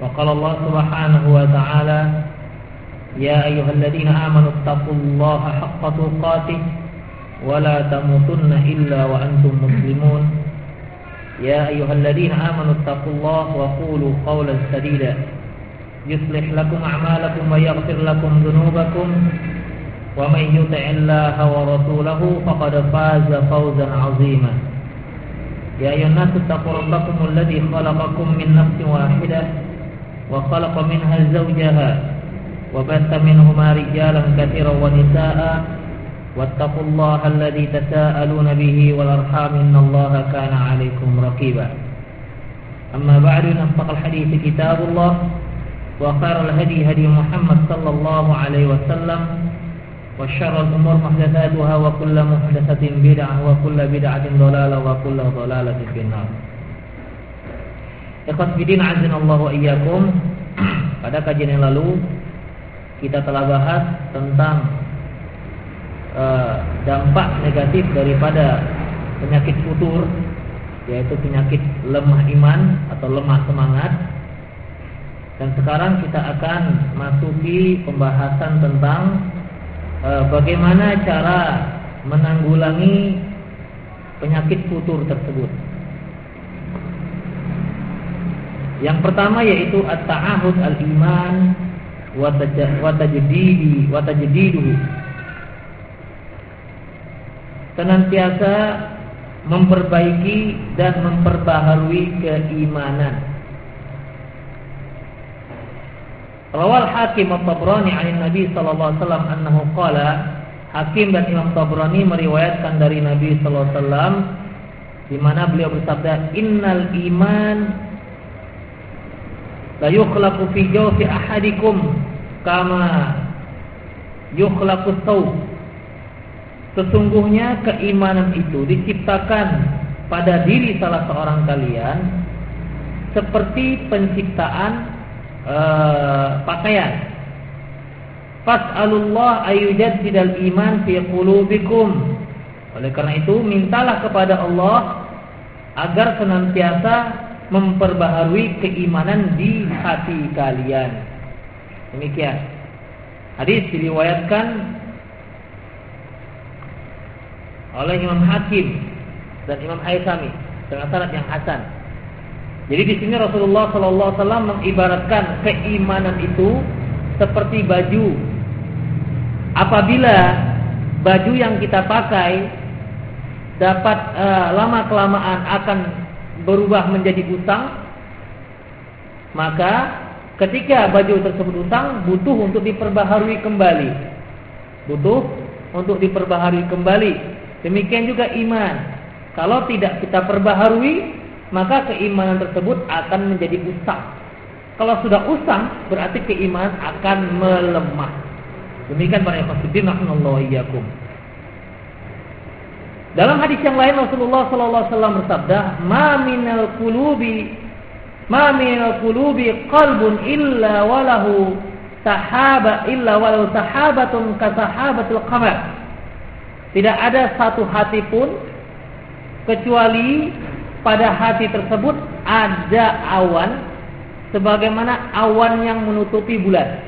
وقال الله سبحانه وتعالى يا أيها الذين آمنوا اتقوا الله حق تقاته ولا تموتن إلا وأنتم مسلمون. يا أيها الذين آمنوا اتقوا الله وقولوا قولا سديدا يصلح لكم أعمالكم ويغفر لكم ذنوبكم. ومن يطع الله ورسوله فقد فاز فوزا عظيما. يا أيها الناس اتقوا ربكم الذي خلقكم من نفس واحدة. وخلق منها زوجها وبث منهما رجالا كثيرا ونساء. واتقوا الله الذي تساءلون به والأرحام إن الله كان عليكم رقيبا. أما بعد نصدق الحديث كتاب الله وخير الهدي هدي محمد صلى الله عليه وسلم وشر الأمور محدثاتها وكل محدثة بدعة وكل بدعة ضلالة وكل ضلالة في النار. Ikhwas bidin azinallahu iyyakum. Pada kajian yang lalu kita telah bahas tentang uh, dampak negatif daripada penyakit futur yaitu penyakit lemah iman atau lemah semangat. Dan sekarang kita akan masuki pembahasan tentang uh, bagaimana cara menanggulangi penyakit futur tersebut. Yang pertama yaitu at-ta'ahud al-iman wa tajdidi wa tajdiduhu. Senantiasa memperbaiki dan memperbaharui keimanan. Rawal Hakim At-Tabrani 'an Nabi sallallahu alaihi wasallam annahu qala Hakim dan Imam Tabrani meriwayatkan dari Nabi sallallahu alaihi wasallam di mana beliau bersabda innal iman la yukhlaqu fi jawfi ahadikum kama yukhlaqu thawb Sesungguhnya keimanan itu diciptakan pada diri salah seorang kalian seperti penciptaan uh, pakaian. Fas'alullah ayyujaddidal iman fi qulubikum. Oleh karena itu, mintalah kepada Allah agar senantiasa memperbaharui keimanan di hati kalian. Demikian. Hadis diriwayatkan oleh Imam Hakim dan Imam Haisami dengan sanad yang hasan. Jadi di sini Rasulullah Sallallahu Alaihi Wasallam mengibaratkan keimanan itu seperti baju. Apabila baju yang kita pakai dapat uh, lama kelamaan akan berubah menjadi usang, maka ketika baju tersebut usang butuh untuk diperbaharui kembali. Butuh untuk diperbaharui kembali. Demikian juga iman. Kalau tidak kita perbaharui, maka keimanan tersebut akan menjadi usang. Kalau sudah usang, berarti keimanan akan melemah. Demikian para ikhwatiddin rahimallahu iyyakum. Dalam hadis yang lain Rasulullah sallallahu alaihi wasallam bersabda, "Ma minal qulubi ma minal qulubi qalbun illa walahu sahaba illa walau sahabatun ka sahabatil qamar." Tidak ada satu hati pun kecuali pada hati tersebut ada awan sebagaimana awan yang menutupi bulan.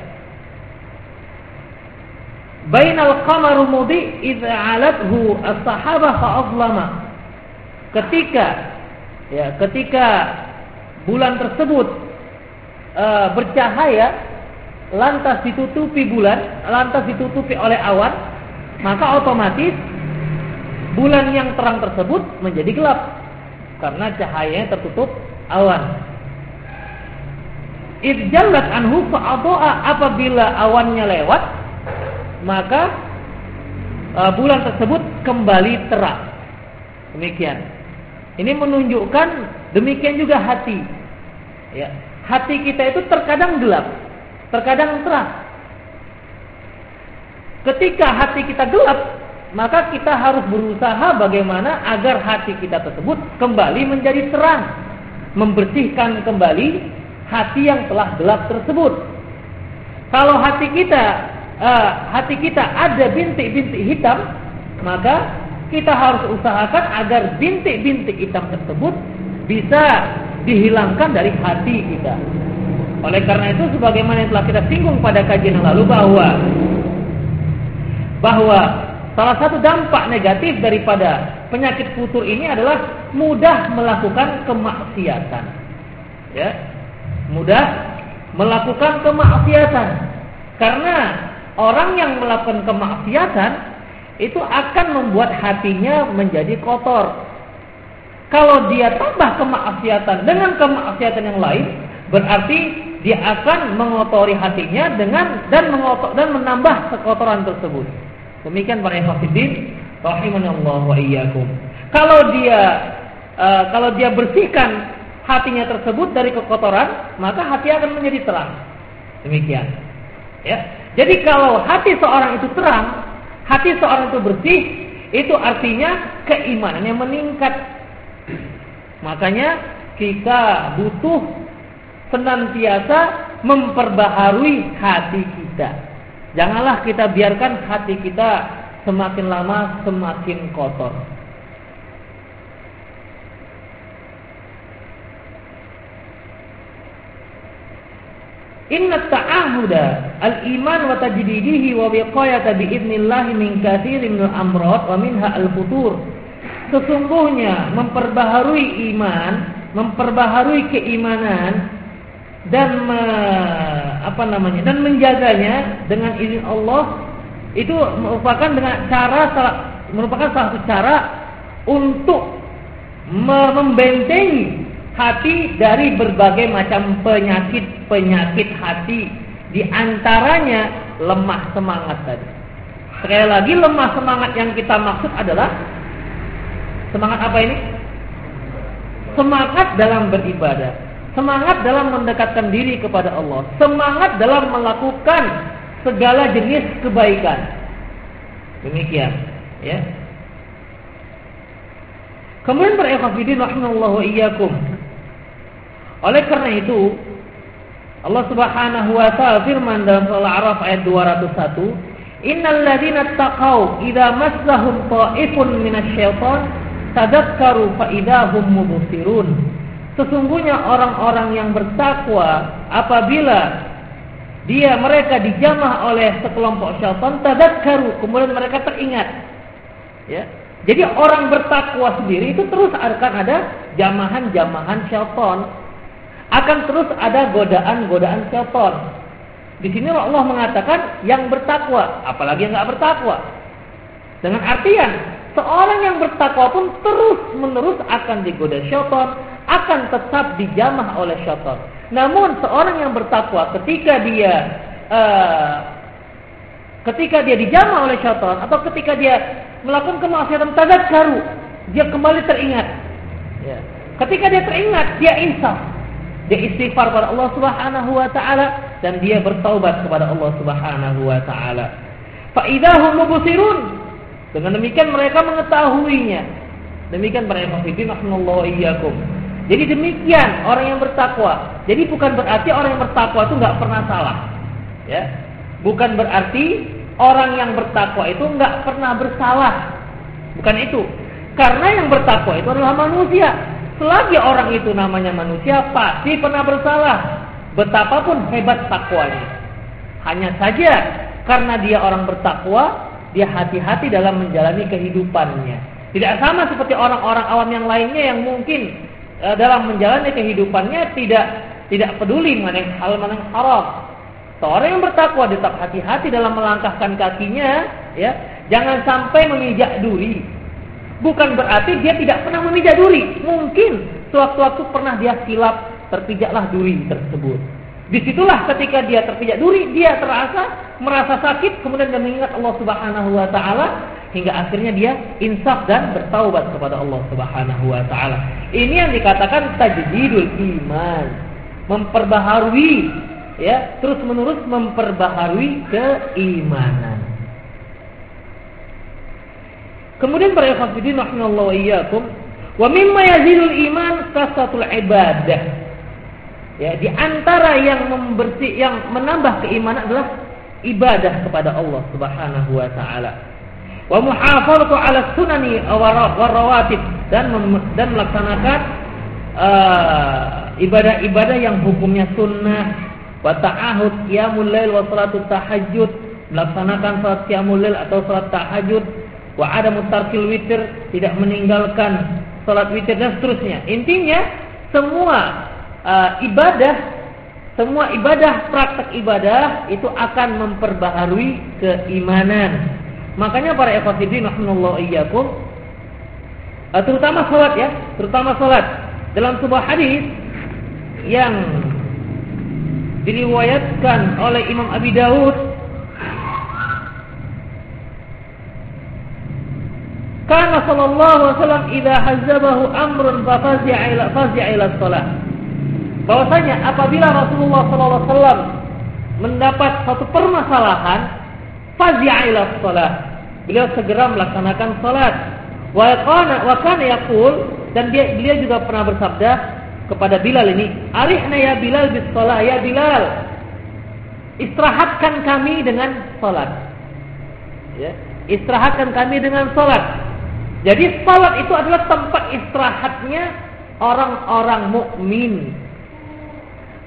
Bainal qamaru mudi idza alathu as-sahabah fa'azlama. Ketika ya, ketika bulan tersebut uh, bercahaya lantas ditutupi bulan, lantas ditutupi oleh awan, maka otomatis bulan yang terang tersebut menjadi gelap karena cahayanya tertutup awan. Idjallat anhu fa'adha'a apabila awannya lewat maka uh, bulan tersebut kembali terang. Demikian. Ini menunjukkan demikian juga hati. Ya, hati kita itu terkadang gelap. terkadang terang. Ketika hati kita gelap, maka kita harus berusaha bagaimana agar hati kita tersebut kembali menjadi terang, membersihkan kembali hati yang telah gelap tersebut. Kalau hati kita uh, hati kita ada bintik-bintik hitam, maka kita harus usahakan agar bintik-bintik hitam tersebut bisa dihilangkan dari hati kita. Oleh karena itu sebagaimana yang telah kita singgung pada kajian yang lalu bahwa bahwa salah satu dampak negatif daripada penyakit futur ini adalah mudah melakukan kemaksiatan. Ya. Mudah melakukan kemaksiatan. Karena orang yang melakukan kemaksiatan itu akan membuat hatinya menjadi kotor. Kalau dia tambah kemaksiatan dengan kemaksiatan yang lain, berarti dia akan mengotori hatinya dengan dan mengotor dan menambah kekotoran tersebut. Demikian para ikhwatiddin rahimanallah wa iyyakum. Kalau dia uh, kalau dia bersihkan hatinya tersebut dari kekotoran, maka hati akan menjadi terang. Demikian. Ya. Jadi kalau hati seorang itu terang, hati seorang itu bersih, itu artinya keimanannya meningkat Makanya kita butuh senantiasa memperbaharui hati kita. Janganlah kita biarkan hati kita semakin lama semakin kotor. Inna ta'ahuda al-iman wa tajdidihi wa wiqayata bi'idnillahi min kathirin min al-amrad wa minha al-futur. Sesungguhnya memperbaharui iman, memperbaharui keimanan dan me, apa namanya dan menjaganya dengan izin Allah itu merupakan dengan cara merupakan salah satu cara untuk membentengi hati dari berbagai macam penyakit-penyakit hati di antaranya lemah semangat tadi. Sekali lagi lemah semangat yang kita maksud adalah Semangat apa ini? Semangat dalam beribadah. Semangat dalam mendekatkan diri kepada Allah. Semangat dalam melakukan segala jenis kebaikan. Demikian, ya. Kemudian para ikhwatiddin iyyakum. Oleh karena itu, Allah Subhanahu wa taala firman dalam surah Al-A'raf ayat 201, "Innal ladzina taqau idza massahum ta'ifun minasyaiton tadakkaru faidahum mubsirun. Sesungguhnya orang-orang yang bertakwa apabila dia mereka dijamah oleh sekelompok syaitan tadakkaru kemudian mereka teringat. Ya. Jadi orang bertakwa sendiri itu terus akan ada jamahan-jamahan syaitan. Akan terus ada godaan-godaan syaitan. Di sini Allah mengatakan yang bertakwa, apalagi yang nggak bertakwa. Dengan artian Seorang yang bertakwa pun terus menerus akan digoda syaitan, akan tetap dijamah oleh syaitan. Namun seorang yang bertakwa ketika dia uh, ketika dia dijamah oleh syaitan atau ketika dia melakukan kemaksiatan karu, dia kembali teringat. Ya. Ketika dia teringat, dia insaf. Dia istighfar kepada Allah Subhanahu wa taala dan dia bertaubat kepada Allah Subhanahu wa taala. Fa idahum mubsirun dengan demikian mereka mengetahuinya. Demikian para hafidin rahimallahu iyyakum. Jadi demikian orang yang bertakwa. Jadi bukan berarti orang yang bertakwa itu nggak pernah salah. Ya. Bukan berarti orang yang bertakwa itu nggak pernah bersalah. Bukan itu. Karena yang bertakwa itu adalah manusia. Selagi orang itu namanya manusia pasti pernah bersalah. Betapapun hebat takwanya. Hanya saja karena dia orang bertakwa, dia hati-hati dalam menjalani kehidupannya. Tidak sama seperti orang-orang awam yang lainnya yang mungkin e, dalam menjalani kehidupannya tidak tidak peduli mana yang hal mana yang haram. Seorang yang bertakwa tetap hati-hati dalam melangkahkan kakinya, ya, jangan sampai memijak duri. Bukan berarti dia tidak pernah memijak duri. Mungkin sewaktu-waktu pernah dia silap terpijaklah duri tersebut. Di situlah ketika dia terpijak duri, dia terasa merasa sakit, kemudian dia mengingat Allah Subhanahu Wa Taala hingga akhirnya dia insaf dan bertaubat kepada Allah Subhanahu Wa Taala. Ini yang dikatakan tajdidul iman, memperbaharui ya terus menerus memperbaharui keimanan. Kemudian para ikhwatiddin rahimallahu iyyakum wa mimma yazidul iman kasatul ibadah. Ya, di antara yang membersih yang menambah keimanan adalah ibadah kepada Allah Subhanahu wa taala. Wa muhafazatu ala sunani wa rawatib dan dan melaksanakan ibadah-ibadah uh, yang hukumnya sunnah wa ta'ahud qiyamul lail wa salatu tahajud melaksanakan salat qiyamul lail atau salat tahajud wa ada mutarkil witir tidak meninggalkan salat witir dan seterusnya. Intinya semua uh, ibadah semua ibadah praktek ibadah itu akan memperbaharui keimanan. Makanya para ikhwatiddin rahimallahu iyyakum uh, terutama salat ya, terutama salat dalam sebuah hadis yang diriwayatkan oleh Imam Abi Dawud Karena sallallahu alaihi wasallam idza hazzabahu amrun fa fazi'a ila fazi'a ila shalah. Bahwasanya apabila Rasulullah sallallahu alaihi wasallam mendapat satu permasalahan, fazi'a ila shalah. Beliau segera melaksanakan salat. Wa kana wa kana yaqul dan dia beliau juga pernah bersabda kepada Bilal ini, "Arihna ya Bilal bis shalah ya Bilal." Istirahatkan kami dengan salat. Ya, istirahatkan kami dengan salat. Jadi salat itu adalah tempat istirahatnya orang-orang mukmin.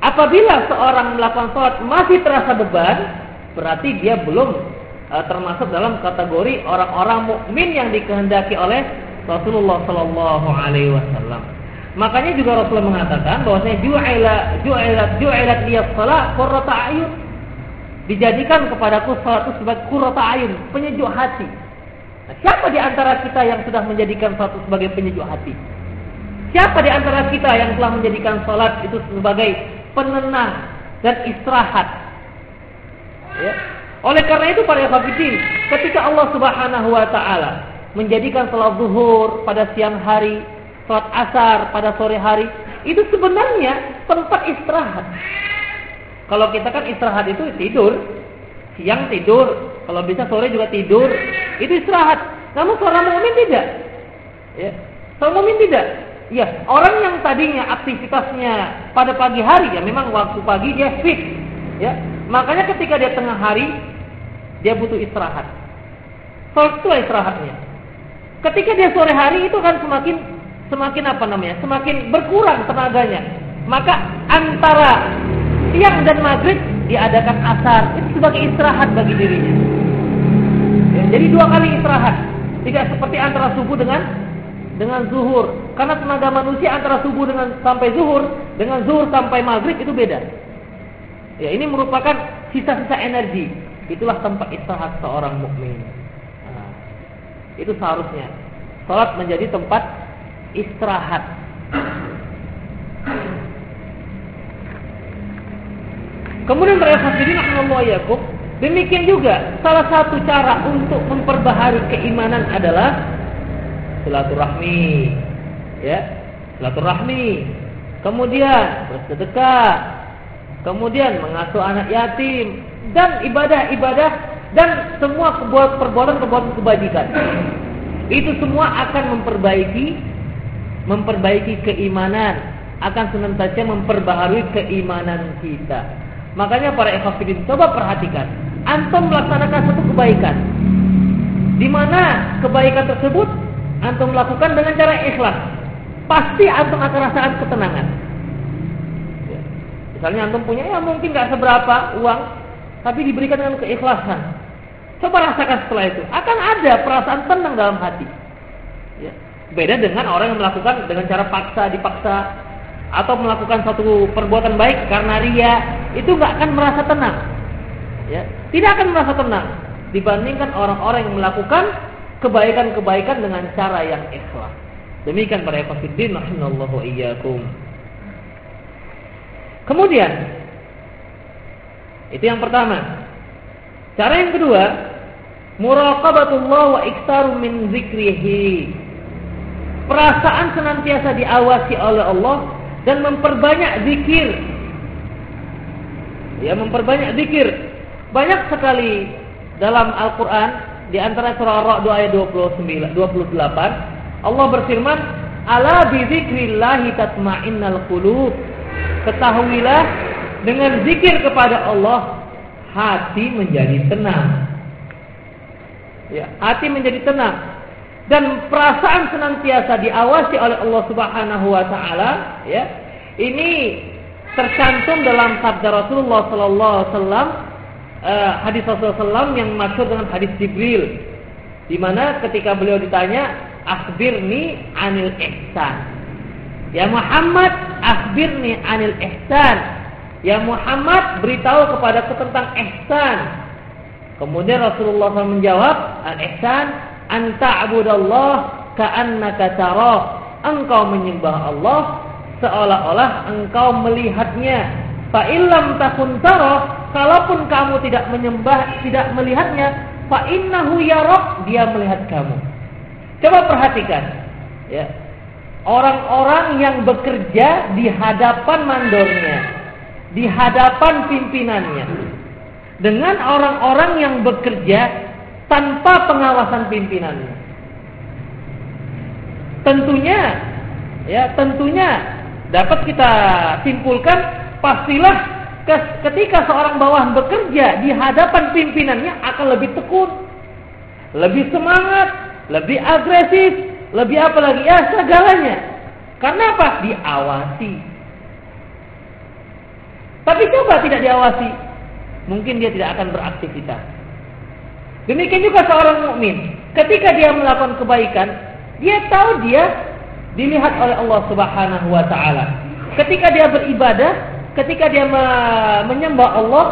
Apabila seorang melakukan salat masih terasa beban, berarti dia belum uh, termasuk dalam kategori orang-orang mukmin yang dikehendaki oleh Rasulullah Sallallahu Alaihi Wasallam. Makanya juga Rasulullah mengatakan bahwasanya ju'ila ju'ilat ju'ilat liyas salat qurrata ayun. Dijadikan kepadaku salat itu sebagai qurrata ayun, penyejuk hati. Siapa di antara kita yang sudah menjadikan satu sebagai penyejuk hati? Siapa di antara kita yang telah menjadikan salat itu sebagai penenang dan istirahat? Ya. Oleh karena itu para hafidin, ketika Allah Subhanahu wa taala menjadikan salat zuhur pada siang hari, salat asar pada sore hari, itu sebenarnya tempat istirahat. Kalau kita kan istirahat itu tidur, siang tidur, kalau bisa sore juga tidur, itu istirahat. Namun seorang mukmin tidak. Ya. Seorang mukmin tidak. Ya, orang yang tadinya aktivitasnya pada pagi hari ya memang waktu pagi dia fit. Ya. Makanya ketika dia tengah hari dia butuh istirahat. Salat itu istirahatnya. Ketika dia sore hari itu kan semakin semakin apa namanya? Semakin berkurang tenaganya. Maka antara siang dan maghrib diadakan asar itu sebagai istirahat bagi dirinya. Ya, jadi dua kali istirahat, tidak seperti antara subuh dengan dengan zuhur. Karena tenaga manusia antara subuh dengan sampai zuhur dengan zuhur sampai maghrib itu beda. Ya, ini merupakan sisa-sisa energi. Itulah tempat istirahat seorang mukmin. Nah, itu seharusnya. Salat menjadi tempat istirahat. Kemudian para hadirin rahimallahu demikian juga salah satu cara untuk memperbaharui keimanan adalah silaturahmi. Ya, silaturahmi. Kemudian bersedekah. Kemudian mengasuh anak yatim dan ibadah-ibadah dan semua perbuatan-perbuatan kebajikan. Itu semua akan memperbaiki memperbaiki keimanan, akan senantiasa memperbaharui keimanan kita. Makanya para ikhwafidin coba perhatikan. Antum melaksanakan satu kebaikan. Di mana kebaikan tersebut antum melakukan dengan cara ikhlas. Pasti antum akan rasakan ketenangan. Ya. Misalnya antum punya ya mungkin nggak seberapa uang, tapi diberikan dengan keikhlasan. Coba rasakan setelah itu. Akan ada perasaan tenang dalam hati. Ya. Beda dengan orang yang melakukan dengan cara paksa, dipaksa, atau melakukan satu perbuatan baik karena ria itu nggak akan merasa tenang ya tidak akan merasa tenang dibandingkan orang-orang yang melakukan kebaikan-kebaikan dengan cara yang ikhlas demikian para ikhwatiddin rahimallahu iyyakum kemudian itu yang pertama cara yang kedua muraqabatullah wa iktaru min zikrihi perasaan senantiasa diawasi oleh Allah dan memperbanyak zikir. Ya, memperbanyak zikir. Banyak sekali dalam Al-Qur'an di antara surah Ar-Ra'd ayat 29 28 Allah berfirman, "Ala bi dzikrillah tatma'innal qulub." Ketahuilah dengan zikir kepada Allah hati menjadi tenang. Ya, hati menjadi tenang dan perasaan senantiasa diawasi oleh Allah Subhanahu wa taala, ya. Ini tercantum dalam sabda Rasulullah sallallahu alaihi wasallam uh, hadis Rasulullah SAW yang masyhur dengan hadis Jibril di mana ketika beliau ditanya akhbirni anil ihsan? Ya Muhammad akhbirni anil ihsan. Ya Muhammad beritahu kepadaku tentang ihsan. Kemudian Rasulullah SAW menjawab al ihsan anta abudallah ka'annaka tarah. Engkau menyembah Allah seolah-olah engkau melihatnya fa illam takun tarah kalaupun kamu tidak menyembah tidak melihatnya fa innahu yarak dia melihat kamu. Coba perhatikan ya. Orang-orang yang bekerja di hadapan mandornya di hadapan pimpinannya. Dengan orang-orang yang bekerja tanpa pengawasan pimpinannya. Tentunya ya, tentunya dapat kita simpulkan pastilah ketika seorang bawahan bekerja di hadapan pimpinannya akan lebih tekun, lebih semangat, lebih agresif, lebih apa lagi ya segalanya. Karena apa? Diawasi. Tapi coba tidak diawasi, mungkin dia tidak akan beraktivitas. Demikian juga seorang mukmin, ketika dia melakukan kebaikan, dia tahu dia dilihat oleh Allah Subhanahu wa taala. Ketika dia beribadah, ketika dia menyembah Allah,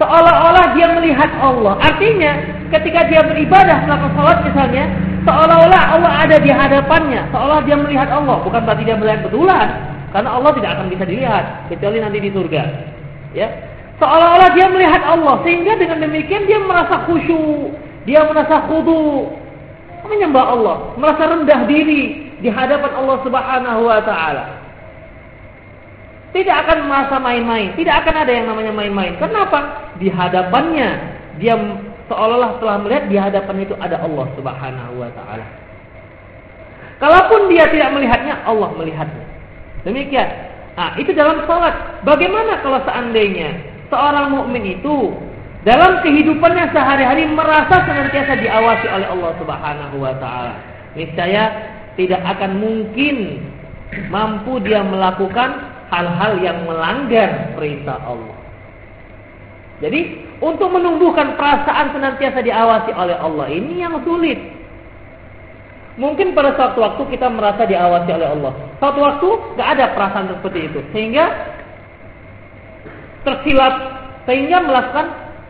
seolah-olah dia melihat Allah. Artinya, ketika dia beribadah melakukan salat misalnya, seolah-olah Allah ada di hadapannya, seolah dia melihat Allah, bukan berarti dia melihat betulan, karena Allah tidak akan bisa dilihat kecuali nanti di surga. Ya, Seolah-olah dia melihat Allah. Sehingga dengan demikian dia merasa khusyuk. Dia merasa khudu. Menyembah Allah. Merasa rendah diri. Di hadapan Allah subhanahu wa ta'ala. Tidak akan merasa main-main. Tidak akan ada yang namanya main-main. Kenapa? Di hadapannya. Dia seolah-olah telah melihat di hadapan itu ada Allah subhanahu wa ta'ala. Kalaupun dia tidak melihatnya, Allah melihatnya. Demikian. Nah, itu dalam salat. Bagaimana kalau seandainya seorang mukmin itu dalam kehidupannya sehari-hari merasa senantiasa diawasi oleh Allah Subhanahu wa taala. Niscaya tidak akan mungkin mampu dia melakukan hal-hal yang melanggar perintah Allah. Jadi, untuk menumbuhkan perasaan senantiasa diawasi oleh Allah ini yang sulit. Mungkin pada suatu waktu kita merasa diawasi oleh Allah. Suatu waktu gak ada perasaan seperti itu. Sehingga tersilap sehingga melakukan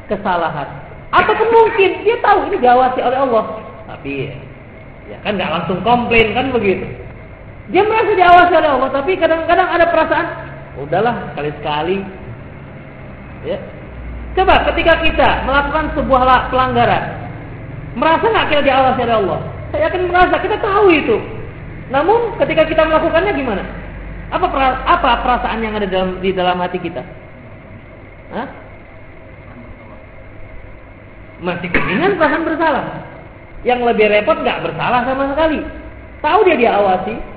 kesalahan. Ataupun mungkin dia tahu ini diawasi oleh Allah, tapi ya kan nggak langsung komplain kan begitu. Dia merasa diawasi oleh Allah, tapi kadang-kadang ada perasaan, udahlah sekali-sekali. Ya. Coba ketika kita melakukan sebuah pelanggaran, merasa nggak kita diawasi oleh Allah? Saya akan merasa, kita tahu itu. Namun ketika kita melakukannya gimana? Apa apa perasaan yang ada dalam di dalam hati kita? Hah? Masih keinginan perasaan bersalah. Yang lebih repot nggak bersalah sama sekali. Tahu dia diawasi.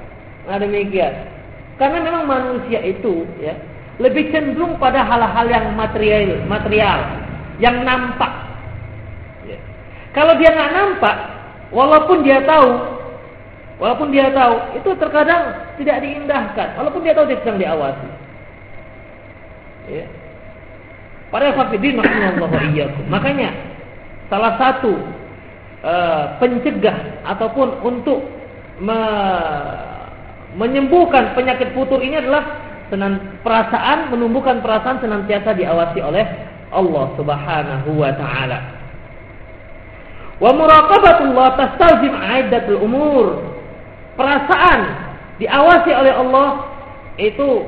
Nah demikian. Karena memang manusia itu ya lebih cenderung pada hal-hal yang material, material, yang nampak. Ya. Kalau dia nggak nampak, walaupun dia tahu, walaupun dia tahu, itu terkadang tidak diindahkan, walaupun dia tahu dia sedang diawasi. Ya. Para fakidin Makanya salah satu uh, pencegah ataupun untuk menyembuhkan penyakit putur ini adalah senan perasaan menumbuhkan perasaan senantiasa diawasi oleh Allah Subhanahu wa taala. Wa muraqabatullah tastalzim aidatul umur. Perasaan diawasi oleh Allah itu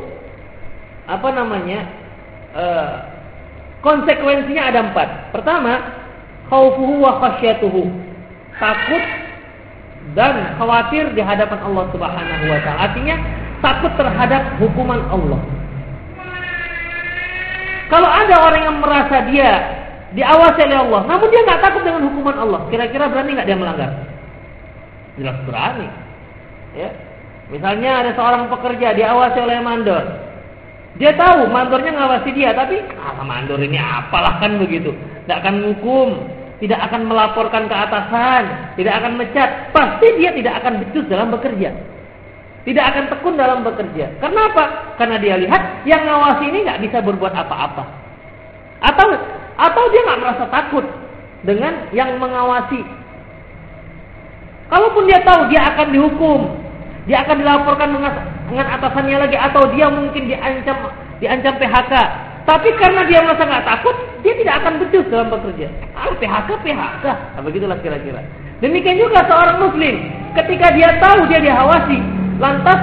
apa namanya? Uh, Konsekuensinya ada empat. Pertama, khaufuhu wa khasyatuhu. Takut dan khawatir di hadapan Allah Subhanahu wa taala. Artinya takut terhadap hukuman Allah. kalau ada orang yang merasa dia diawasi oleh Allah, namun dia nggak takut dengan hukuman Allah, kira-kira berani nggak dia melanggar? Jelas berani. Ya. Misalnya ada seorang pekerja diawasi oleh mandor. Dia tahu mandornya ngawasi dia, tapi ah, mandor ini apalah kan begitu. Tidak akan hukum, tidak akan melaporkan ke atasan, tidak akan mecat. Pasti dia tidak akan becus dalam bekerja. Tidak akan tekun dalam bekerja. Kenapa? Karena dia lihat yang ngawasi ini nggak bisa berbuat apa-apa. Atau atau dia nggak merasa takut dengan yang mengawasi. Kalaupun dia tahu dia akan dihukum, dia akan dilaporkan dengan atasannya lagi atau dia mungkin diancam diancam PHK. Tapi karena dia merasa nggak takut, dia tidak akan becus dalam bekerja. Ah, PHK, PHK. Nah, begitulah kira-kira. Demikian juga seorang muslim, ketika dia tahu dia diawasi, lantas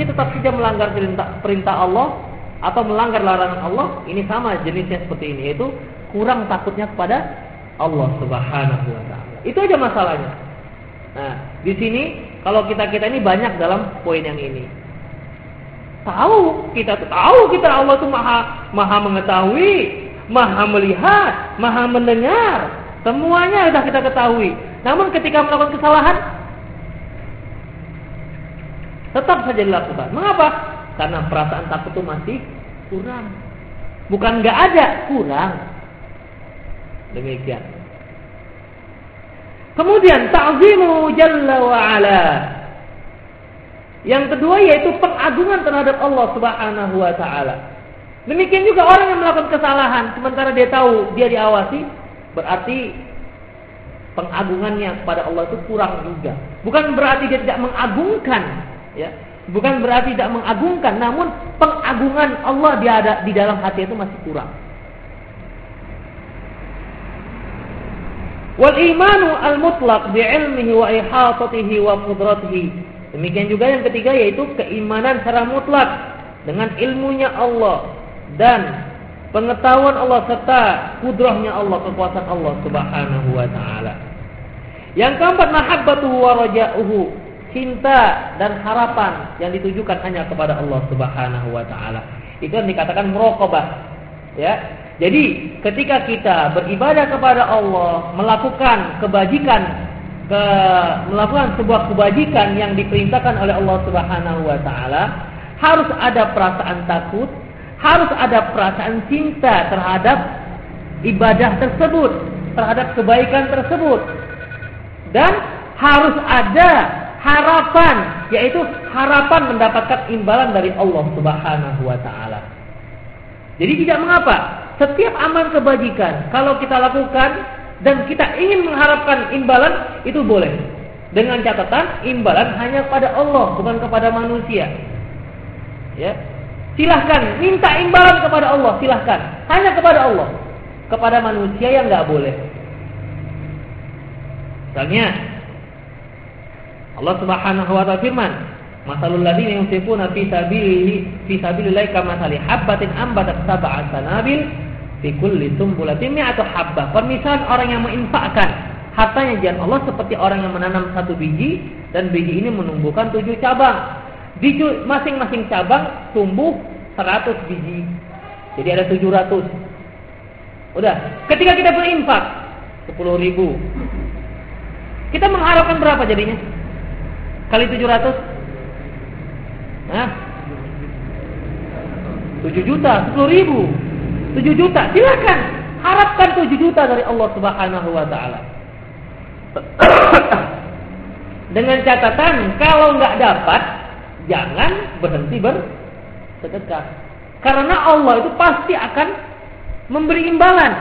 dia tetap saja melanggar perintah, perintah Allah atau melanggar larangan Allah, ini sama jenisnya seperti ini, yaitu kurang takutnya kepada Allah Subhanahu wa taala. Itu aja masalahnya. Nah, di sini kalau kita-kita ini banyak dalam poin yang ini. Tahu, kita tahu kita Allah itu Maha Maha mengetahui, Maha melihat, Maha mendengar. Semuanya sudah kita ketahui. Namun ketika melakukan kesalahan tetap saja dilakukan. Mengapa? Karena perasaan takut itu masih kurang. Bukan nggak ada, kurang. Demikian. Kemudian ta'zimu jalla wa ala. Yang kedua yaitu pengagungan terhadap Allah Subhanahu wa taala. Demikian juga orang yang melakukan kesalahan sementara dia tahu dia diawasi, berarti pengagungannya kepada Allah itu kurang juga. Bukan berarti dia tidak mengagungkan, ya. Bukan berarti tidak mengagungkan, namun pengagungan Allah di ada di dalam hati itu masih kurang. Wal imanu al mutlaq bi ilmihi wa ihatatihi wa qudratihi Demikian juga yang ketiga yaitu keimanan secara mutlak dengan ilmunya Allah dan pengetahuan Allah serta kudrahnya Allah, kekuasaan Allah Subhanahu wa taala. Yang keempat mahabbatuhu wa raja'uhu, cinta dan harapan yang ditujukan hanya kepada Allah Subhanahu wa taala. Itu yang dikatakan muraqabah. Ya. Jadi, ketika kita beribadah kepada Allah, melakukan kebajikan ke melakukan sebuah kebajikan yang diperintahkan oleh Allah Subhanahu wa taala, harus ada perasaan takut, harus ada perasaan cinta terhadap ibadah tersebut, terhadap kebaikan tersebut. Dan harus ada harapan, yaitu harapan mendapatkan imbalan dari Allah Subhanahu wa taala. Jadi tidak mengapa, setiap amal kebajikan kalau kita lakukan dan kita ingin mengharapkan imbalan itu boleh. Dengan catatan imbalan hanya pada Allah bukan kepada manusia. Ya. Silahkan minta imbalan kepada Allah, silahkan. Hanya kepada Allah. Kepada manusia yang nggak boleh. Misalnya Allah Subhanahu wa taala firman, "Masalul ladzina yunfiquna fi sabilihi fi sabilillahi kamathali habbatin ambatat sab'a sanabil Fikul sumbulatin atau habbah. Permisalan orang yang menginfakkan hartanya jalan Allah seperti orang yang menanam satu biji dan biji ini menumbuhkan tujuh cabang. Di masing-masing cabang tumbuh seratus biji. Jadi ada tujuh ratus. Udah, ketika kita berinfak sepuluh ribu, kita mengharapkan berapa jadinya? Kali tujuh ratus? Nah, tujuh juta, sepuluh ribu. 7 juta, silakan. Harapkan 7 juta dari Allah Subhanahu wa taala. Dengan catatan kalau nggak dapat jangan berhenti bersedekah. Karena Allah itu pasti akan memberi imbalan.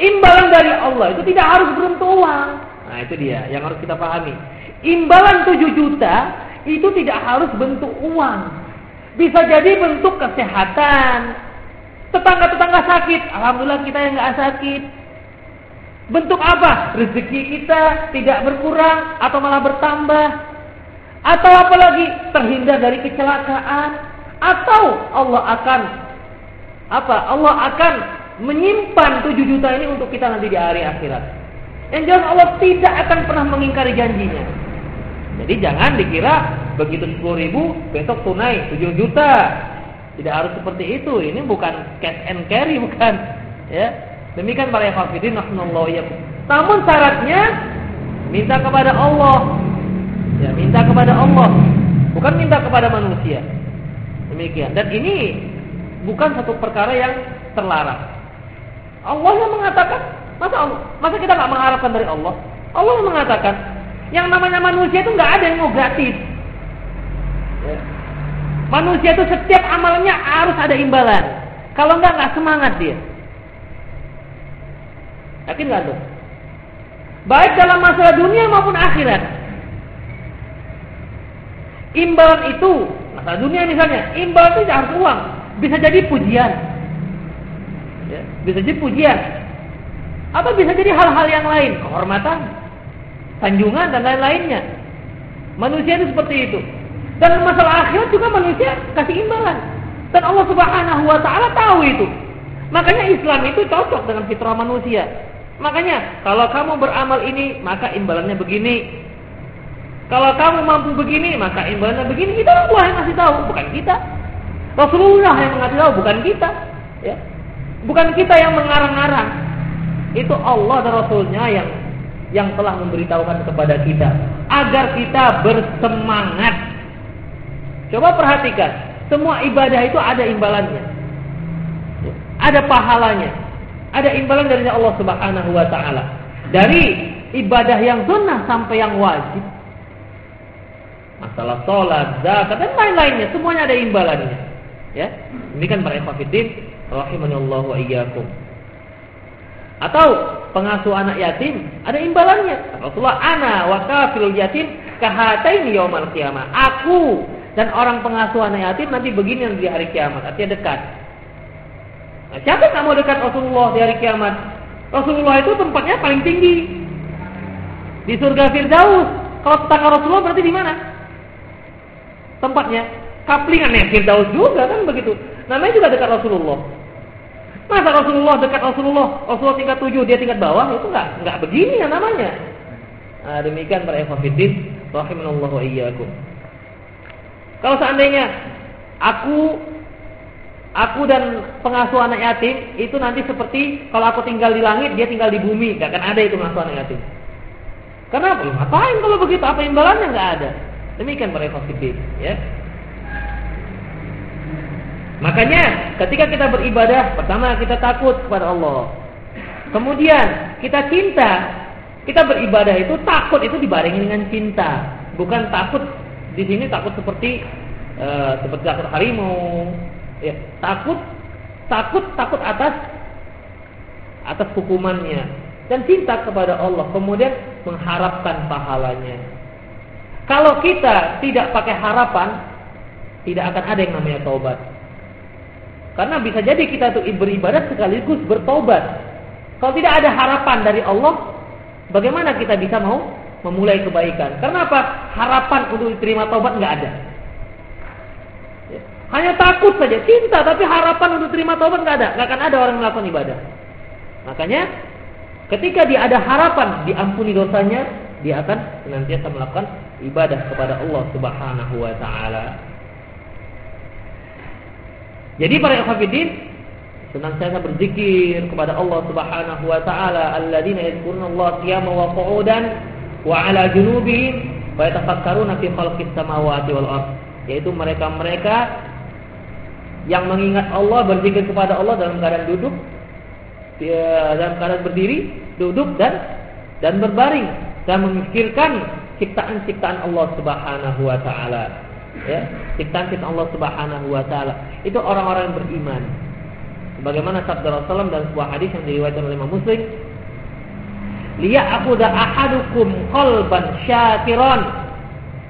Imbalan dari Allah itu tidak harus beruntung uang. Nah, itu dia yang harus kita pahami. Imbalan 7 juta itu tidak harus bentuk uang. Bisa jadi bentuk kesehatan, Tetangga-tetangga sakit, alhamdulillah kita yang nggak sakit. Bentuk apa? Rezeki kita tidak berkurang atau malah bertambah. Atau apalagi terhindar dari kecelakaan atau Allah akan apa? Allah akan menyimpan 7 juta ini untuk kita nanti di hari akhirat. Yang jelas Allah tidak akan pernah mengingkari janjinya. Jadi jangan dikira begitu 10 ribu besok tunai 7 juta. Tidak harus seperti itu. Ini bukan cash and carry, bukan. Ya. Demikian para hafidin Namun syaratnya minta kepada Allah. Ya, minta kepada Allah, bukan minta kepada manusia. Demikian. Dan ini bukan satu perkara yang terlarang. Allah yang mengatakan, masa Allah, masa kita nggak mengharapkan dari Allah? Allah yang mengatakan, yang namanya manusia itu nggak ada yang mau gratis. Manusia itu setiap amalnya harus ada imbalan. Kalau nggak nggak semangat dia. Yakin nggak tuh? Baik dalam masalah dunia maupun akhirat. Imbalan itu, masalah dunia misalnya, imbalan itu harus uang, bisa jadi pujian. Ya, bisa jadi pujian. Atau bisa jadi hal-hal yang lain, kehormatan, sanjungan dan lain-lainnya. Manusia itu seperti itu. Dan masalah akhirat juga manusia kasih imbalan. Dan Allah Subhanahu wa taala tahu itu. Makanya Islam itu cocok dengan fitrah manusia. Makanya kalau kamu beramal ini, maka imbalannya begini. Kalau kamu mampu begini, maka imbalannya begini. Itu Allah yang ngasih tahu, bukan kita. Rasulullah yang ngasih tahu, bukan kita. Ya. Bukan kita yang mengarang-arang. Itu Allah dan Rasulnya yang yang telah memberitahukan kepada kita agar kita bersemangat. Coba perhatikan, semua ibadah itu ada imbalannya. Ada pahalanya. Ada imbalan dari Allah Subhanahu wa taala. Dari ibadah yang sunnah sampai yang wajib. Masalah sholat, zakat dan lain-lainnya semuanya ada imbalannya. Ya. Demikian para ikhwatiddin rahimanallahu wa iyyakum. Atau pengasuh anak yatim ada imbalannya. Rasulullah ana wa kafilul yatim kahataini yaumal qiyamah. Aku dan orang pengasuh anak yatim nanti begini di hari kiamat, artinya dekat. Nah, siapa yang mau dekat Rasulullah di hari kiamat? Rasulullah itu tempatnya paling tinggi. Di surga Firdaus. Kalau tetangga Rasulullah berarti di mana? Tempatnya kaplingan ya Firdaus juga kan begitu. Namanya juga dekat Rasulullah. Masa Rasulullah dekat Rasulullah, Rasulullah tingkat tujuh, dia tingkat bawah, itu enggak enggak begini ya namanya. Nah, demikian para ikhwatiddin rahimanallahu wa iyyakum. Kalau seandainya aku aku dan pengasuh anak yatim itu nanti seperti kalau aku tinggal di langit, dia tinggal di bumi, enggak akan ada itu pengasuh anak yatim. Kenapa? Ngapain kalau begitu? Apa imbalannya enggak ada? Demikian para ikhwatiddin, ya. Makanya ketika kita beribadah, pertama kita takut kepada Allah. Kemudian kita cinta. Kita beribadah itu takut itu dibarengi dengan cinta, bukan takut di sini takut seperti uh, seperti takut harimau. Ya, takut takut takut atas atas hukumannya dan cinta kepada Allah, kemudian mengharapkan pahalanya. Kalau kita tidak pakai harapan, tidak akan ada yang namanya taubat. Karena bisa jadi kita itu beribadah sekaligus bertobat. Kalau tidak ada harapan dari Allah, bagaimana kita bisa mau memulai kebaikan? Karena apa? Harapan untuk diterima tobat nggak ada. Ya. Hanya takut saja, cinta, tapi harapan untuk terima tobat nggak ada. Nggak akan ada orang melakukan ibadah. Makanya, ketika dia ada harapan diampuni dosanya, dia akan senantiasa melakukan ibadah kepada Allah Subhanahu wa taala. Jadi para ikhwatiddin senantiasa berzikir kepada Allah Subhanahu wa taala alladzina yadhkuruna Allah qiyaman wa qu'udan wa 'ala junubihim wa yatafakkaruna fi khalqis samawati wal ard. Yaitu mereka-mereka yang mengingat Allah berzikir kepada Allah dalam keadaan duduk dalam keadaan berdiri duduk dan dan berbaring dan memikirkan ciptaan-ciptaan Allah Subhanahu wa taala. Ya ciptaan Allah Subhanahu wa taala. Itu orang-orang yang beriman. Sebagaimana sabda Rasulullah dalam sebuah hadis yang diriwayatkan oleh Imam Muslim liya'khudha ahadukum qalban syakiran.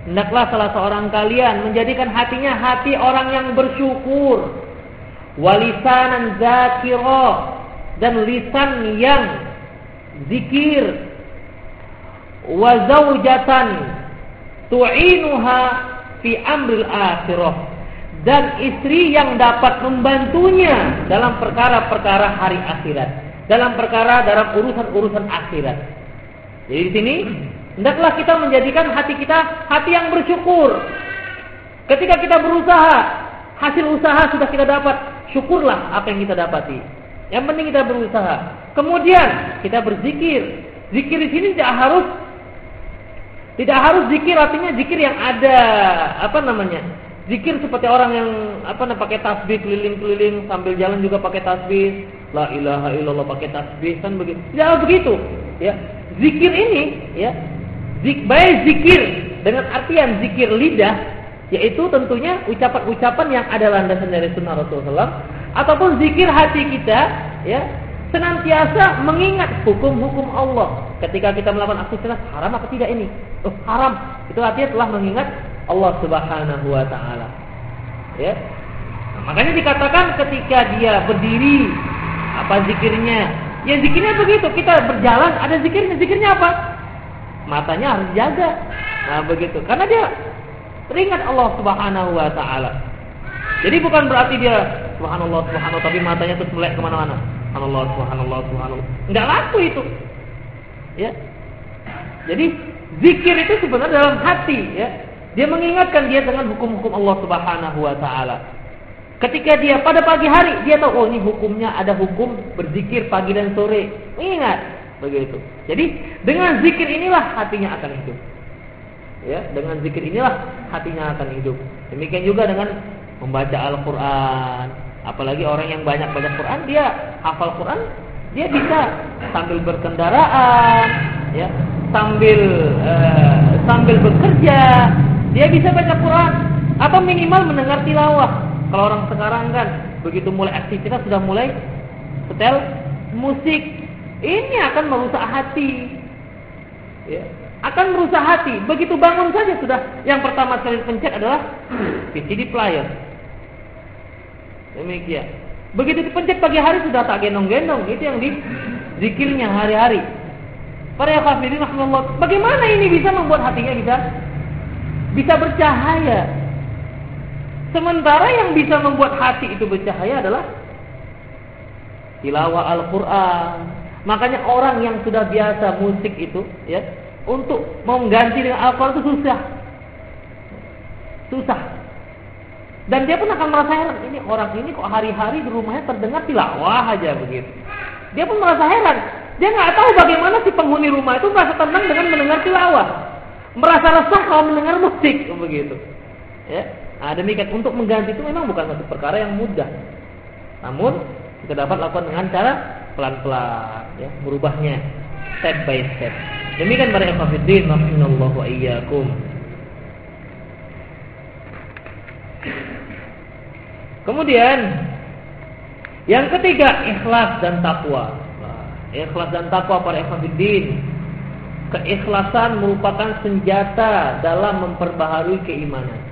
Hendaklah salah seorang kalian menjadikan hatinya hati orang yang bersyukur. Walisanan zakira dan lisan yang zikir. Wa zaujatan tu'inuha fi amril akhirah. Dan istri yang dapat membantunya dalam perkara-perkara hari akhirat, dalam perkara dalam urusan-urusan akhirat. Jadi di sini hendaklah kita menjadikan hati kita hati yang bersyukur. Ketika kita berusaha, hasil usaha sudah kita dapat, syukurlah apa yang kita dapati. Yang penting kita berusaha. Kemudian kita berzikir. Zikir di sini tidak harus tidak harus zikir artinya zikir yang ada apa namanya? Zikir seperti orang yang apa namanya pakai tasbih keliling-keliling sambil jalan juga pakai tasbih. La ilaha illallah pakai tasbih kan begitu. Tidak begitu, ya. Zikir ini ya. Zik, baik zikir dengan artian zikir lidah yaitu tentunya ucapan-ucapan yang ada landasan dari sunnah Rasulullah ataupun zikir hati kita ya senantiasa mengingat hukum-hukum Allah ketika kita melakukan aktivitas haram apa tidak ini oh haram itu artinya telah mengingat Allah Subhanahu wa taala. Ya. Nah, makanya dikatakan ketika dia berdiri apa zikirnya? Ya zikirnya begitu, kita berjalan ada zikirnya. Zikirnya apa? Matanya harus jaga. Nah, begitu. Karena dia teringat Allah Subhanahu wa taala. Jadi bukan berarti dia subhanallah subhanallah tapi matanya terus melek ke mana mana Subhanallah subhanallah subhanallah. Enggak laku itu. Ya. Jadi zikir itu sebenarnya dalam hati ya. Dia mengingatkan dia dengan hukum-hukum Allah Subhanahu wa taala. Ketika dia pada pagi hari dia tahu oh ini hukumnya ada hukum berzikir pagi dan sore. Ingat begitu. Jadi dengan zikir inilah hatinya akan hidup. Ya, dengan zikir inilah hatinya akan hidup. Demikian juga dengan membaca Al-Qur'an. Apalagi orang yang banyak baca Quran, dia hafal Quran, dia bisa sambil berkendaraan, ya, sambil uh, sambil bekerja, dia bisa baca Quran atau minimal mendengar tilawah. Kalau orang sekarang kan begitu mulai aktivitas sudah mulai setel musik. Ini akan merusak hati. Ya, akan merusak hati. Begitu bangun saja sudah yang pertama sekali pencet adalah VCD player. Demikian. Begitu dipencet pagi hari sudah tak gendong-gendong, itu yang di zikirnya hari-hari. Para kafirin bagaimana ini bisa membuat hatinya bisa bisa bercahaya. Sementara yang bisa membuat hati itu bercahaya adalah tilawah Al-Qur'an. Makanya orang yang sudah biasa musik itu ya, untuk mengganti dengan Al-Qur'an itu susah. Susah. Dan dia pun akan merasa heran, ini orang ini kok hari-hari di rumahnya terdengar tilawah aja begitu. Dia pun merasa heran. Dia nggak tahu bagaimana si penghuni rumah itu merasa tenang dengan mendengar tilawah merasa resah kalau mendengar musik begitu. Ya. Nah, demikian untuk mengganti itu memang bukan satu perkara yang mudah. Namun kita dapat lakukan dengan cara pelan-pelan ya, merubahnya step by step. Demikian para ikhwatiddin rahimallahu wa iyyakum. Kemudian yang ketiga ikhlas dan takwa. Ikhlas dan takwa para ikhwatiddin Keikhlasan merupakan senjata dalam memperbaharui keimanan.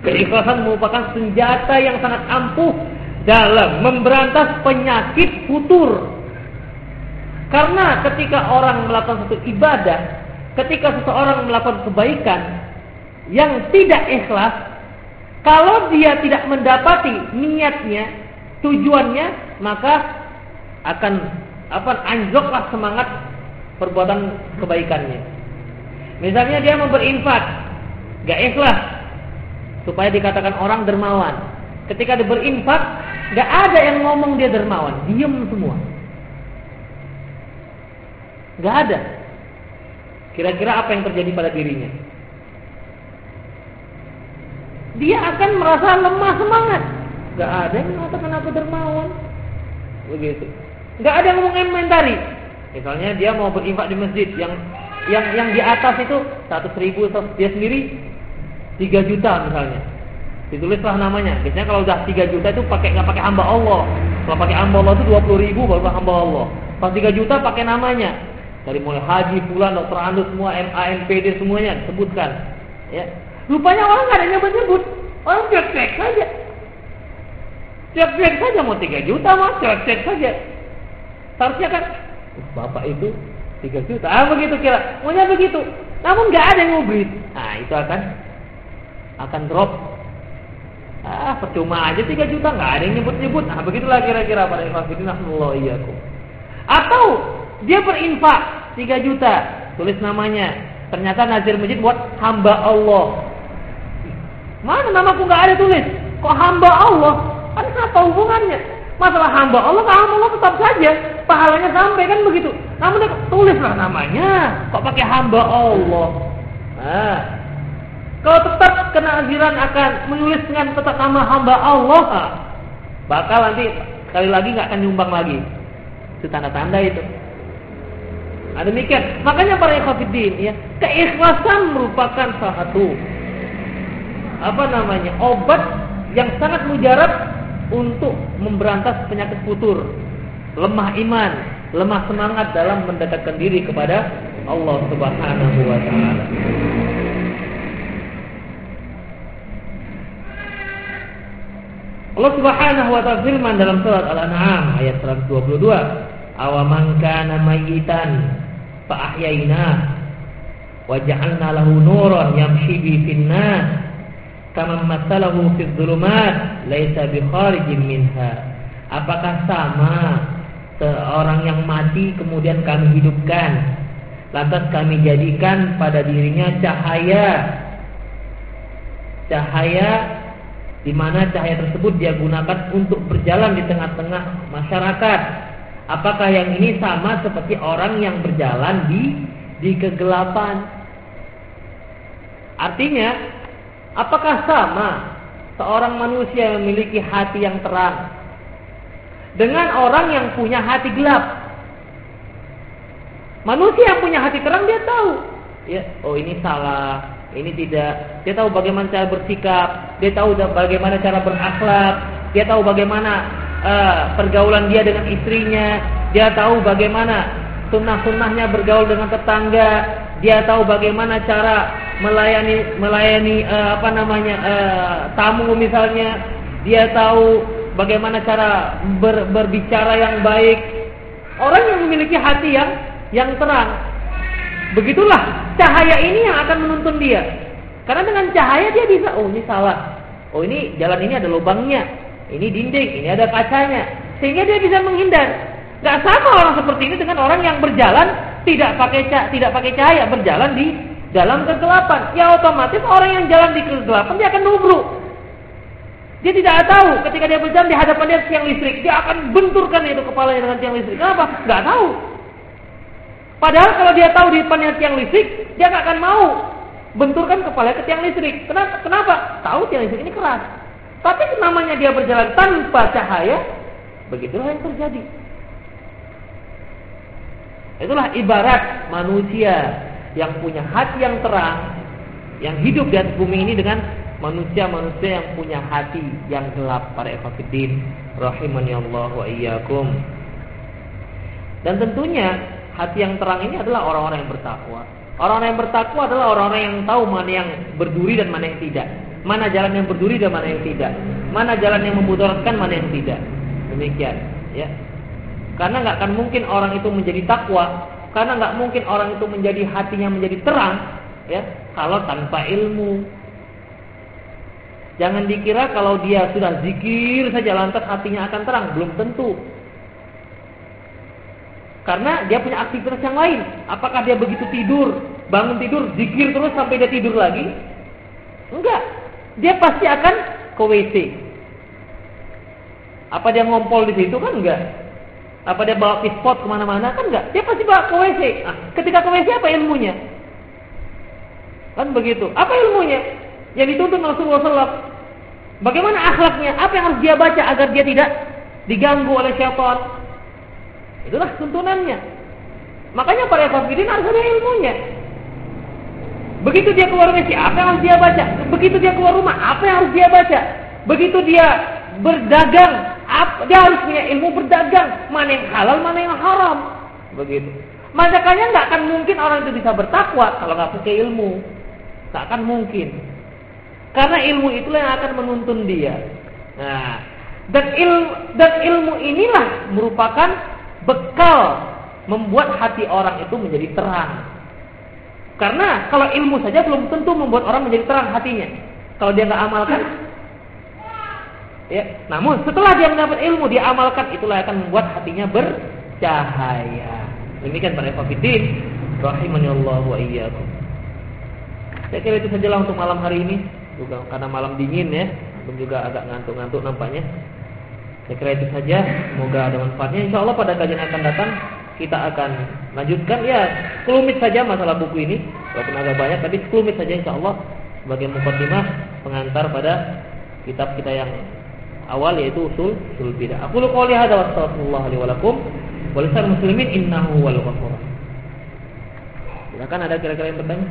Keikhlasan merupakan senjata yang sangat ampuh dalam memberantas penyakit futur. Karena ketika orang melakukan satu ibadah, ketika seseorang melakukan kebaikan yang tidak ikhlas, kalau dia tidak mendapati niatnya, tujuannya, maka akan apa anjloklah semangat perbuatan kebaikannya. Misalnya dia mau berinfak, gak ikhlas supaya dikatakan orang dermawan. Ketika dia berinfak, gak ada yang ngomong dia dermawan, diem semua. Gak ada. Kira-kira apa yang terjadi pada dirinya? Dia akan merasa lemah semangat. Gak ada yang mengatakan aku dermawan. Begitu. Gak ada yang mengomentari. Misalnya dia mau berinfak di masjid yang yang yang di atas itu satu ribu dia sendiri tiga juta misalnya. Ditulislah namanya. Biasanya kalau udah tiga juta itu pakai nggak pakai hamba Allah. Kalau pakai hamba Allah itu dua puluh ribu baru hamba Allah. Pas tiga juta pakai namanya. Dari mulai haji pula dokter andus semua MANPD semuanya disebutkan. Ya. Rupanya orang nggak ada nyebut nyebut orang cek cek saja. Cek cek saja mau tiga juta mau cek cek saja. Seharusnya kan bapak itu tiga juta. Ah begitu kira. Maunya begitu. Namun nggak ada yang mau. Nah itu akan akan drop. Ah percuma aja tiga juta nggak ada yang nyebut-nyebut. Nah begitulah kira-kira pada infakidin Allah iyakum. Atau dia berinfak tiga juta, tulis namanya. Ternyata nazir masjid buat hamba Allah. Mana namaku nggak ada tulis? Kok hamba Allah? Kan apa hubungannya? Masalah hamba Allah, hamba Allah tetap saja pahalanya sampai kan begitu. Namun tulislah namanya. Kok pakai hamba Allah? Nah, kalau tetap kena aziran akan menulis dengan tetap nama hamba Allah, bakal nanti sekali lagi nggak akan nyumbang lagi. Itu tanda-tanda itu. Nah, demikian. Makanya para ikhwatiddin ya, keikhlasan merupakan salah satu apa namanya? obat yang sangat mujarab untuk memberantas penyakit futur, lemah iman, lemah semangat dalam mendekatkan diri kepada Allah Subhanahu wa taala. Allah Subhanahu wa taala firman dalam surat Al-An'am ayat 122, "Awaman kana mayyitan fa ahyaina wa ja'alna lahu nuran yamshi bi nas kama masalahu fi dhulumat laisa bi kharijin minha." Apakah sama seorang yang mati kemudian kami hidupkan? Lantas kami jadikan pada dirinya cahaya. Cahaya di mana cahaya tersebut dia gunakan untuk berjalan di tengah-tengah masyarakat. Apakah yang ini sama seperti orang yang berjalan di di kegelapan? Artinya, apakah sama seorang manusia yang memiliki hati yang terang dengan orang yang punya hati gelap? Manusia yang punya hati terang dia tahu, ya, oh ini salah, ini tidak. Dia tahu bagaimana cara bersikap, dia tahu bagaimana cara berakhlak, dia tahu bagaimana uh, pergaulan dia dengan istrinya, dia tahu bagaimana sunnah-sunnahnya bergaul dengan tetangga, dia tahu bagaimana cara melayani melayani uh, apa namanya uh, tamu misalnya, dia tahu bagaimana cara ber, berbicara yang baik. Orang yang memiliki hati yang yang terang, Begitulah cahaya ini yang akan menuntun dia. Karena dengan cahaya dia bisa, oh ini salah. Oh ini jalan ini ada lubangnya. Ini dinding, ini ada kacanya. Sehingga dia bisa menghindar. Gak sama orang seperti ini dengan orang yang berjalan tidak pakai tidak pakai cahaya, berjalan di dalam kegelapan. Ya otomatis orang yang jalan di kegelapan dia akan nubruk. Dia tidak tahu ketika dia berjalan di hadapan dia tiang listrik, dia akan benturkan itu kepalanya dengan tiang listrik. Kenapa? Gak tahu. Padahal kalau dia tahu di depannya tiang listrik, dia nggak akan mau benturkan kepala ke tiang listrik. Kenapa? Kenapa? Tahu tiang listrik ini keras. Tapi namanya dia berjalan tanpa cahaya, begitulah yang terjadi. Itulah ibarat manusia yang punya hati yang terang, yang hidup di atas bumi ini dengan manusia-manusia yang punya hati yang gelap para ekafidin rahimani Allah wa iyyakum. Dan tentunya hati yang terang ini adalah orang-orang yang bertakwa. Orang-orang yang bertakwa adalah orang-orang yang tahu mana yang berduri dan mana yang tidak. Mana jalan yang berduri dan mana yang tidak. Mana jalan yang memudaratkan, mana yang tidak. Demikian, ya. Karena nggak akan mungkin orang itu menjadi takwa, karena nggak mungkin orang itu menjadi hatinya menjadi terang, ya, kalau tanpa ilmu. Jangan dikira kalau dia sudah zikir saja lantas hatinya akan terang, belum tentu. Karena dia punya aktivitas yang lain. Apakah dia begitu tidur, bangun tidur, zikir terus sampai dia tidur lagi? Enggak. Dia pasti akan ke WC. Apa dia ngompol di situ kan enggak? Apa dia bawa pispot ke mana-mana kan enggak? Dia pasti bawa ke WC. Nah, ketika ke WC apa ilmunya? Kan begitu. Apa ilmunya? Yang dituntut Rasulullah SAW. Bagaimana akhlaknya? Apa yang harus dia baca agar dia tidak diganggu oleh syaitan? Itulah tuntunannya. Makanya para hafidin harus ada ilmunya. Begitu dia keluar WC, apa yang harus dia baca? Begitu dia keluar rumah, apa yang harus dia baca? Begitu dia berdagang, apa, dia harus punya ilmu berdagang. Mana yang halal, mana yang haram. Begitu. Makanya nggak akan mungkin orang itu bisa bertakwa kalau nggak pakai ilmu. Nggak akan mungkin. Karena ilmu itulah yang akan menuntun dia. Nah, dan ilmu dan ilmu inilah merupakan bekal membuat hati orang itu menjadi terang. Karena kalau ilmu saja belum tentu membuat orang menjadi terang hatinya. Kalau dia nggak amalkan, ya. Namun setelah dia mendapat ilmu, dia amalkan, itulah akan membuat hatinya bercahaya. Demikian para rahimani Allah wa iyyakum. Saya kira itu sajalah untuk malam hari ini. juga karena malam dingin ya, belum juga agak ngantuk-ngantuk nampaknya. Saya kira itu saja. Semoga ada manfaatnya. Insya Allah pada kajian akan datang kita akan lanjutkan ya kelumit saja masalah buku ini walaupun agak banyak tapi kelumit saja insya Allah sebagai mukadimah pengantar pada kitab kita yang awal yaitu usul usul bidah. Aku lu qouli hadza wa astaghfirullah li wa lakum muslimin innahu wal ghafur. Silakan ada kira-kira yang bertanya?